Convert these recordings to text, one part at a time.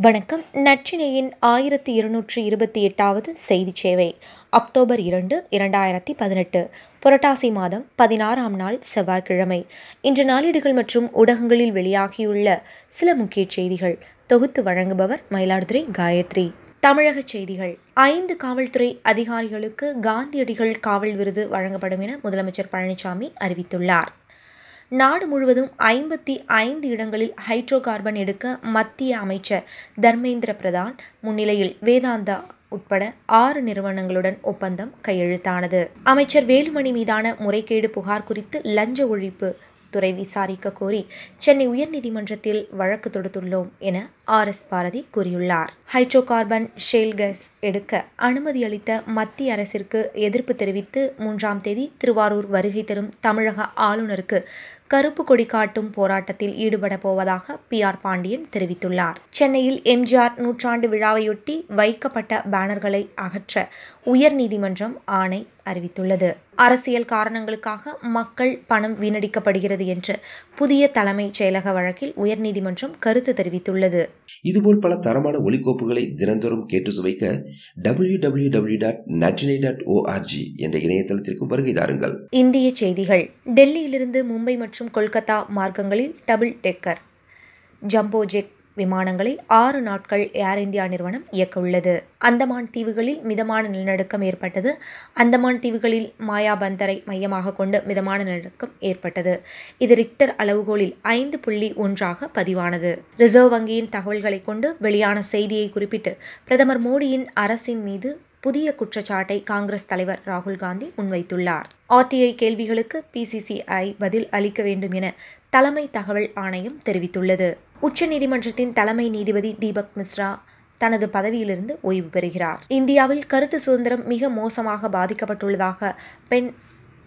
வணக்கம். நற்றினையின் ஆயிரத்தி இருநூற்றி இருபத்தி எட்டாவது செய்தி சேவை அக்டோபர் இரண்டு இரண்டாயிரத்தி பதினெட்டு புரட்டாசி மாதம் பதினாறாம் நாள் செவ்வாய்க்கிழமை. இன்று நாளிடுகள் மற்றும் ஊடகங்களில் வெளியாகியுள்ள சில முக்கிய செய்திகள். தொகுத்து வழங்குபவர் மயிலாடுதுறை காயத்ரி. தமிழக செய்திகள். ஐந்து காவல்துறை அதிகாரிகளுக்கு காந்தியடிகள் காவல் விருது வழங்கப்படும் என முதலமைச்சர் பழனிசாமி அறிவித்துள்ளார். நாடு முழுவதும் ஐம்பத்தி ஐந்து இடங்களில் ஹைட்ரோ கார்பன் எடுக்க மத்திய அமைச்சர் தர்மேந்திர பிரதான் முன்னிலையில் வேதாந்தா உட்பட ஆறு நிறுவனங்களுடன் ஒப்பந்தம் கையெழுத்தானது. அமைச்சர் வேலுமணி மீதான முறைகேடு புகார் குறித்து லஞ்ச ஒழிப்பு துறை விசாரிக்க கோரி சென்னை உயர்நீதிமன்றத்தில் வழக்கு தொடுத்துள்ளோம் என ஆர் எஸ் பாரதி கூறியுள்ளார். ஹைட்ரோ கார்பன் ஷேல் கேஸ் எடுக்க அனுமதி அளித்த மத்திய அரசிற்கு எதிர்ப்பு தெரிவித்து மூன்றாம் தேதி திருவாரூர் வருகை தரும் தமிழக ஆளுநருக்கு கருப்பு கொடி காட்டும் போராட்டத்தில் ஈடுபட போவதாக பி ஆர் பாண்டியன் தெரிவித்துள்ளார். சென்னையில் எம்ஜிஆர் நூற்றாண்டு விழாவையொட்டி வைக்கப்பட்ட பேனர்களை அகற்ற உயர்நீதிமன்றம் ஆணை அறிவித்துள்ளது. அரசியல் காரணங்களுக்காக மக்கள் பணம் வீணடிக்கப்படுகிறது என்று புதிய தலைமைச் செயலக வழக்கில் உயர்நீதிமன்றம் கருத்து தெரிவித்துள்ளது. இதுபோல் பல தரமான ஒலிக்கோப்புகளை தினந்தோறும் கேட்டு சுவைக்க W W W dot Natrinai dot O R G என்ற இணையதளத்திற்கு வருகை தாருங்கள். இந்திய செய்திகள். டெல்லியிலிருந்து மும்பை மற்றும் கொல்கத்தா மார்க்கங்களில் டபுள் டெக்கர் ஜம்போ ஜெட் விமானங்களை ஆறு நாட்கள் ஏர் இந்தியா நிறுவனம் இயக்கவுள்ளது. அந்தமான் தீவுகளில் மிதமான நிலநடுக்கம் ஏற்பட்டது. அந்தமான் தீவுகளில் மாயாபந்தரை மையமாக கொண்டு மிதமான நிலநடுக்கம் ஏற்பட்டது. இது ரிக்டர் அளவுகோலில் ஐந்து புள்ளி ஒன்றாக பதிவானது. ரிசர்வ் வங்கியின் தகவல்களை கொண்டு வெளியான செய்தியை குறிப்பிட்டு பிரதமர் மோடியின் அரசின் மீது புதிய குற்றச்சாட்டை காங்கிரஸ் தலைவர் ராகுல் காந்தி முன்வைத்துள்ளார். ஆர்டிஐ கேள்விகளுக்கு பிசிசிஐ பதில் அளிக்க வேண்டும் என தலைமை தகவல் ஆணையம் தெரிவித்துள்ளது. உச்சநீதிமன்றத்தின் தலைமை நீதிபதி தீபக் மிஸ்ரா தனது பதவியிலிருந்து ஓய்வு பெறுகிறார். இந்தியாவில் கருத்து சுதந்திரம் மிக மோசமாக பாதிக்கப்பட்டுள்ளதாக பெண்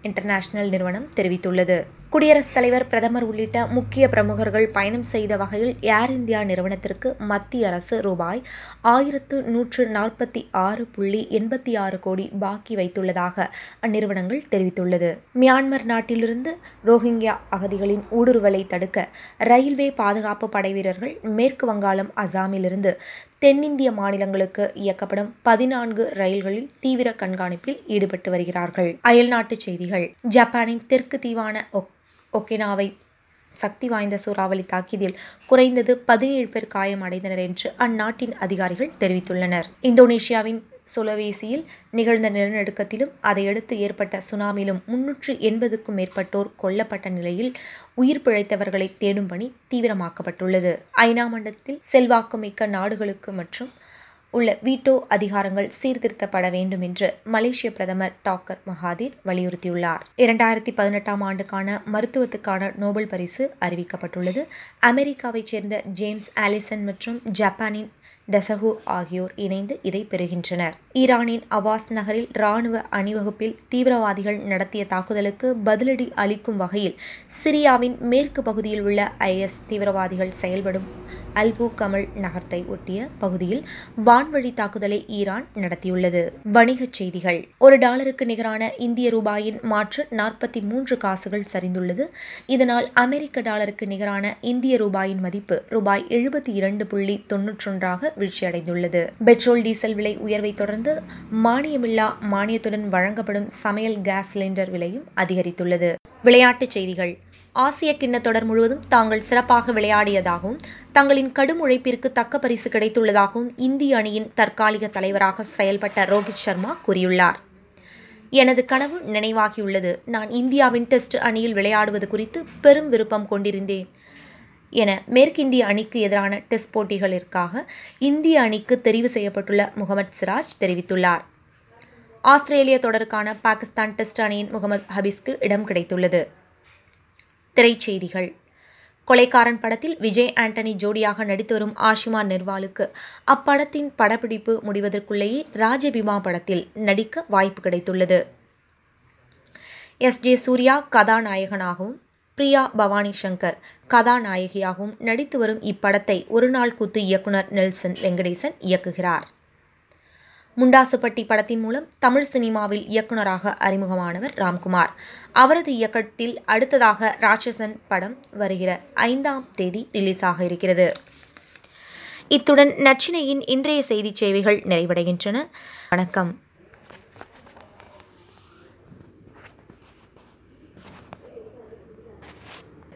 இன்டர்நேஷனல் நிறுவனம் தெரிவித்துள்ளது. குடியரசுத் தலைவர் பிரதமர் உள்ளிட்ட முக்கிய பிரமுகர்கள் பயணம் செய்த வகையில் ஏர் இந்தியா நிறுவனத்திற்கு மத்திய அரசு ரூபாய் ஆயிரத்து நூற்று நாற்பத்தி ஆறு புள்ளி எண்பத்தி ஆறு கோடி பாக்கி வைத்துள்ளதாக அந்நிறுவனங்கள் தெரிவித்துள்ளது. மியான்மர் நாட்டிலிருந்து ரோஹிங்கியா அகதிகளின் ஊடுருவலை தடுக்க ரயில்வே பாதுகாப்பு படை வீரர்கள் மேற்கு வங்காளம் அசாமிலிருந்து தென்னிந்திய மாநிலங்களுக்கு இயக்கப்படும் பதினான்கு ரயில்களில் தீவிர கண்காணிப்பில் ஈடுபட்டு வருகிறார்கள். அயல்நாட்டுச் செய்திகள். ஜப்பானின் தெற்கு தீவான ஒகினாவை சக்தி வாய்ந்த சூறாவளி தாக்கியதில் குறைந்தது பதினேழு பேர் காயமடைந்தனர் என்று அந்நாட்டின் அதிகாரிகள் தெரிவித்துள்ளனர். இந்தோனேஷியாவின் சுலவேசியில் நிகழ்ந்த நிலநடுக்கத்திலும் அதையடுத்து ஏற்பட்ட சுனாமிலும் முன்னூற்று எண்பதுக்கும் மேற்பட்டோர் கொல்லப்பட்ட நிலையில் உயிர் பிழைத்தவர்களை தேடும் பணி தீவிரமாக்கப்பட்டுள்ளது. ஐநா மண்டலத்தில் செல்வாக்குமிக்க நாடுகளுக்கு மற்றும் உள்ள வீட்டோ அதிகாரங்கள் சீர்திருத்தப்பட வேண்டும் என்று மலேசிய பிரதமர் டாக்கர் மகாதீர் வலியுறுத்தியுள்ளார். இரண்டாயிரத்தி பதினெட்டாம் ஆண்டுக்கான மருத்துவத்துக்கான நோபல் பரிசு அறிவிக்கப்பட்டுள்ளது. அமெரிக்காவைச் சேர்ந்த ஜேம்ஸ் ஆலிசன் மற்றும் ஜப்பானின் டசகு ஆகியோர் இணைந்து இதை பெறுகின்றனர். ஈரானின் அவாஸ் நகரில் ராணுவ அணிவகுப்பில் தீவிரவாதிகள் நடத்திய தாக்குதலுக்கு பதிலடி அளிக்கும் வகையில் சிரியாவின் மேற்கு பகுதியில் உள்ள ஐஎஸ் தீவிரவாதிகள் செயல்படும் அல்பு கமல் நகரத்தை ஒட்டிய பகுதியில் வான்வழி தாக்குதலை ஈரான் நடத்தியுள்ளது. வணிகச் செய்திகள். ஒரு டாலருக்கு நிகரான இந்திய ரூபாயின் மாற்று நாற்பத்தி மூன்று காசுகள் சரிந்துள்ளது. இதனால் அமெரிக்க டாலருக்கு நிகரான இந்திய ரூபாயின் மதிப்பு ரூபாய் எழுபத்தி இரண்டு புள்ளி தொன்னூற்றொன்றாக வீழ்ச்சியடைந்துள்ளது. பெட்ரோல் டீசல் விலை உயர்வை தொடர்ந்து மானியமில்லா மானியத்துடன் வழங்கப்படும் சமையல் கேஸ் சிலிண்டர் விலையும் அதிகரித்துள்ளது. விளையாட்டுச் செய்திகள். ஆசிய கிண்ண தொடர் முழுவதும் தாங்கள் சிறப்பாக விளையாடியதாகவும் தங்களின் கடும் உழைப்பிற்கு தக்க பரிசு கிடைத்துள்ளதாகவும் இந்திய அணியின் தற்காலிக தலைவராக செயல்பட்ட ரோஹித் சர்மா கூறியுள்ளார். எனது கனவு நினைவாகியுள்ளது. நான் இந்தியாவின் டெஸ்ட் அணியில் விளையாடுவது குறித்து பெரும் விருப்பம் கொண்டிருந்தேன். என மேற்கிந்திய அணிக்கு எதிரான டெஸ்ட் போட்டிகளிற்காக இந்திய அணிக்கு தெரிவு செய்யப்பட்டுள்ள முகமது சிராஜ் தெரிவித்துள்ளார். ஆஸ்திரேலிய தொடருக்கான பாகிஸ்தான் டெஸ்ட் அணியின் முகமது ஹபீஸ்க்கு இடம் கிடைத்துள்ளது. திரைச்செய்திகள். கொலைக்காரன் படத்தில் விஜய் ஆண்டனி ஜோடியாக நடித்து வரும் ஆஷிமா நெர்வாலுக்கு அப்படத்தின் படப்பிடிப்பு முடிவதற்குள்ளேயே ராஜபிமா படத்தில் நடிக்க வாய்ப்பு கிடைத்துள்ளது. எஸ். ஜே. சூர்யா கதாநாயகனாகவும் பிரியா பவானி சங்கர் கதாநாயகியாகவும் நடித்து வரும் இப்படத்தை ஒருநாள் கூத்து இயக்குனர் நெல்சன் வெங்கடேசன் இயக்குகிறார். முண்டாசுப்பட்டி படத்தின் மூலம் தமிழ் சினிமாவில் இயக்குனராக அறிமுகமானவர் ராம்குமார். அவரது இயக்கத்தில் அடுத்ததாக ராட்சசன் படம் வருகிற ஐந்தாம் தேதி ரிலீஸ் ஆக இருக்கிறது. இத்துடன் நச்சினையின் இன்றைய செய்திச் சேவைகள் நிறைவடைகின்றன. வணக்கம்.